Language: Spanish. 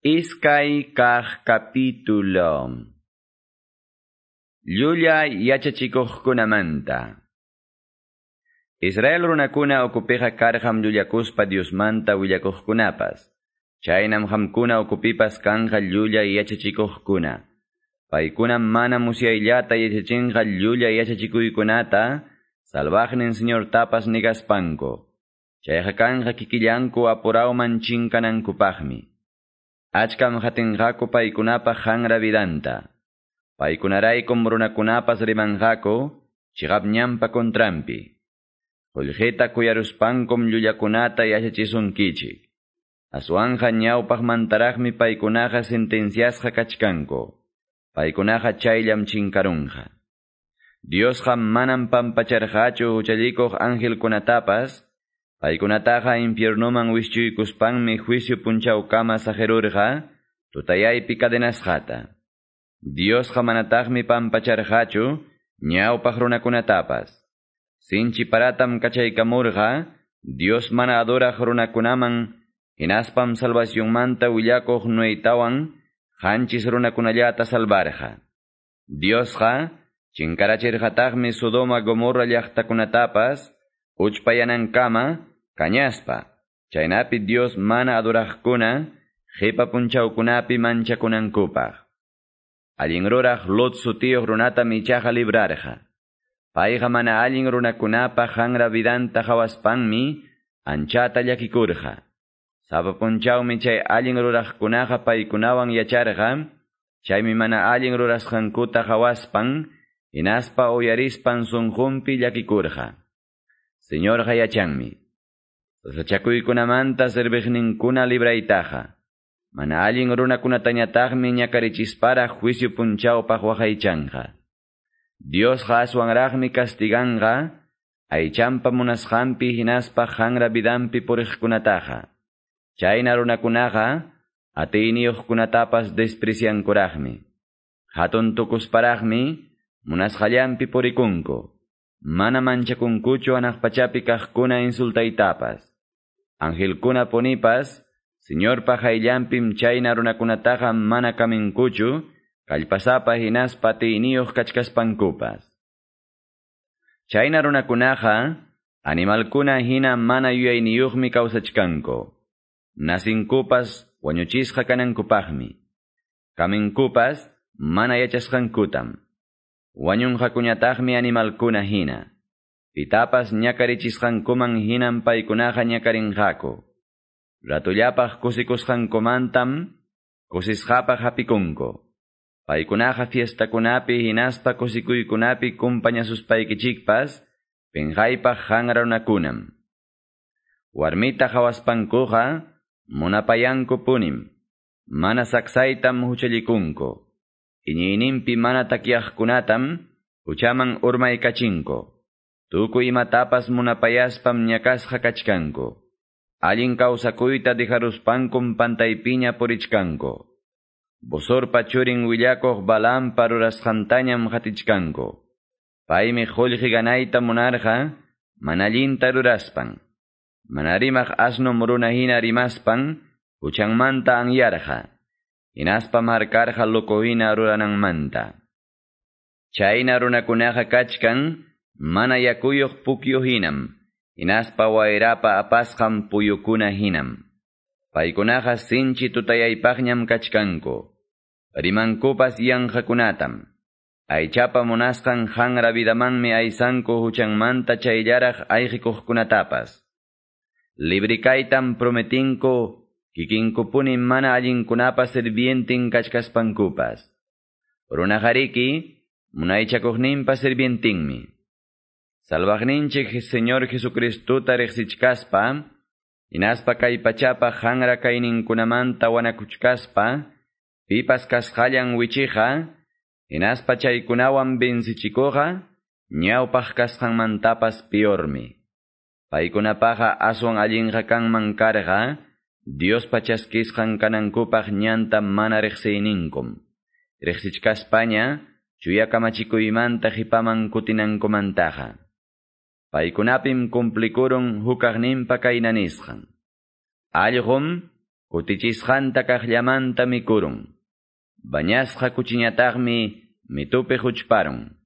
Iskay kah capítulo. Llulla kunamanta. Israel runakuna okupeja karham llullakuspa Diosmanta willakuqkunapas. Chaynam hamkuna okupipas kanja llulla yachachikuqkuna. Paykunam mana musyayllata yachachinqa llulla yachachikuykunata, salvajnin señor tapas nigaspanko. Chayqa kanja kikillanku apurauman chinkanankupaqmi. Achkam hatinqaku paykunapa hangra vidanta. Paykunaraykum runakunapas rimanqaku, chigapñampa kontrampi. Qullqita kuyaruspankum llullakunata yachachisunkichik. Aswanja ñawpaq mantaraqmi paykunaqa sentenciasqa kachkanku. Paykunaqa chayllam chinkarunqa. Diosqa manam pampacharqachu uchallikuq angelkunatapas, Paykunataqa infiernoman wischuykuspanmi juicio punchawkama sajerurqa, tutayaypi cadenasqata. Diosqa manataqmi pampacharqachu, ñawpaq runakunatapas. Sinchi paratam kachaykamurqa, Dios mana adoraq runakunaman, hinaspam salvacionmanta willakuq nuytawan, hanchis runakunallata salvarqa. Diosqa, chinkarachirqataqmi Sodoma Gomorra llaqtakunatapas, uchpayanankama, Cañaspa, chaynapi Dios mana adoraqkuna, qipa punchawkunapi manchakunankupaq. Allin ruraq Lot sutiyuq runata michaqa librarqa. Payqa mana allin runakunapa hanra vidanta hawaspanmi, anchata llakikurqa. Sapapunchawmi chay allin ruraqkunaqa paykunawan yacharqa, chaymi mana allin rurasqankuta hawaspan, inaspa uyarispan sunqunpi llakikurqa. Señorqa yachanmi. Sachakuykunamanta serviqninkuna libraytaqa. Mana allin runakunatañataqmi ñakarichispara juicio punchawpaq waqaychanqa. Diosqa aswanraqmi castiganqa, aychampa munasqanpi hinaspa hanra vidampi puriqkunataqa. Chayna runakunaqa, atayniyuqkunatapas despreciankuraqmi. Hatun tukusparaqmi, munasqallampi purikunku. Mana manchakunkuchu anaqpachapi kaqkuna insultaytapas. Angelkuna ponipas, Señor pajayllanpim chayna runakunataqa mana kaminkuchu, kallpasapa hinaspa tiyniyuq kachkaspankupas. Chayna runakunaqa, animalkuna hina mana yuyayniyuqmi kawsachkanku. Nasinkupas wañuchisqa kanankupaqmi. Kaminkupas mana yachasqankutam. Wañunqakuñataqmi animalkuna hina. Pitapas ñakarichisqankuman hinan paykunaqa ñakarinqaku. Ratullapaq kusikusqankumantam kusisqapaq hapikunku. Paykunaqa fiestakunapi hinaspa kusikuykunapi kumpañasuspaykichikpas pinqaypaq hanrarunakunam. Warmita hawaspankuqa munapayanku punim. Mana saksaytam huchallikunku. Iñininpi mana takiaqkunatam huchaman urmaykachinku. Tukuy imatapas munapayaspam ñakasqa kachkanku. Allin kawsakuyta dijaruspankum pantaypiña purichkanku. Bosorpa churin willakuq balampa rurasqantañam hatichkanku. Paymi qullqi ganayta munarqa, manallinta ruraspan. Manarimaq asnum runahina rimaspan, huchanmanta anyarqa. Hinaspa markarqa lukuhina rurananmanta. Chayna kachkan, mana yakuyuq pukyu hinam, inaspa wayrapa apasqam puyukuna hinam. Paykunaqa sinchi tutayaypaqñam kachkanku. Rimankupas yanqakunatam. Aychapa munasqan hanra vidamanmi aysanku huchanmanta chayllaraq ayqikuqkunatapas. Librikaytam prometinku, kikinkupuni mana allinkunapas sirvientin kachkaspankupas. Runahariki, munaychakuqninpa sirvientinmi. Salvagninchik Señor Jesucristuta riqsichkaspa, inaspa kay pachapa hanra kayninkunamanta wanakuchkaspa, pipas kasqallan wichiqa, inaspa chaykunawan bensichikuqa, ñawpaq kasqanmantapas piormi. Paykunapaqa aswan allinqa kanman karqa, Dios pachaskisqan kanankupaq ñanta mana riqsiyninkum. Riqsichkaspaña, chuya kamachikuymanta hipaman kutinankumantaqa. Paykunapim kumplikuron hukaqninpa kaynanisqan. Allqum, kutichisqanta kaqllamanta mikurun. Bañasqa kuchiñataqmi mitupi huchparun.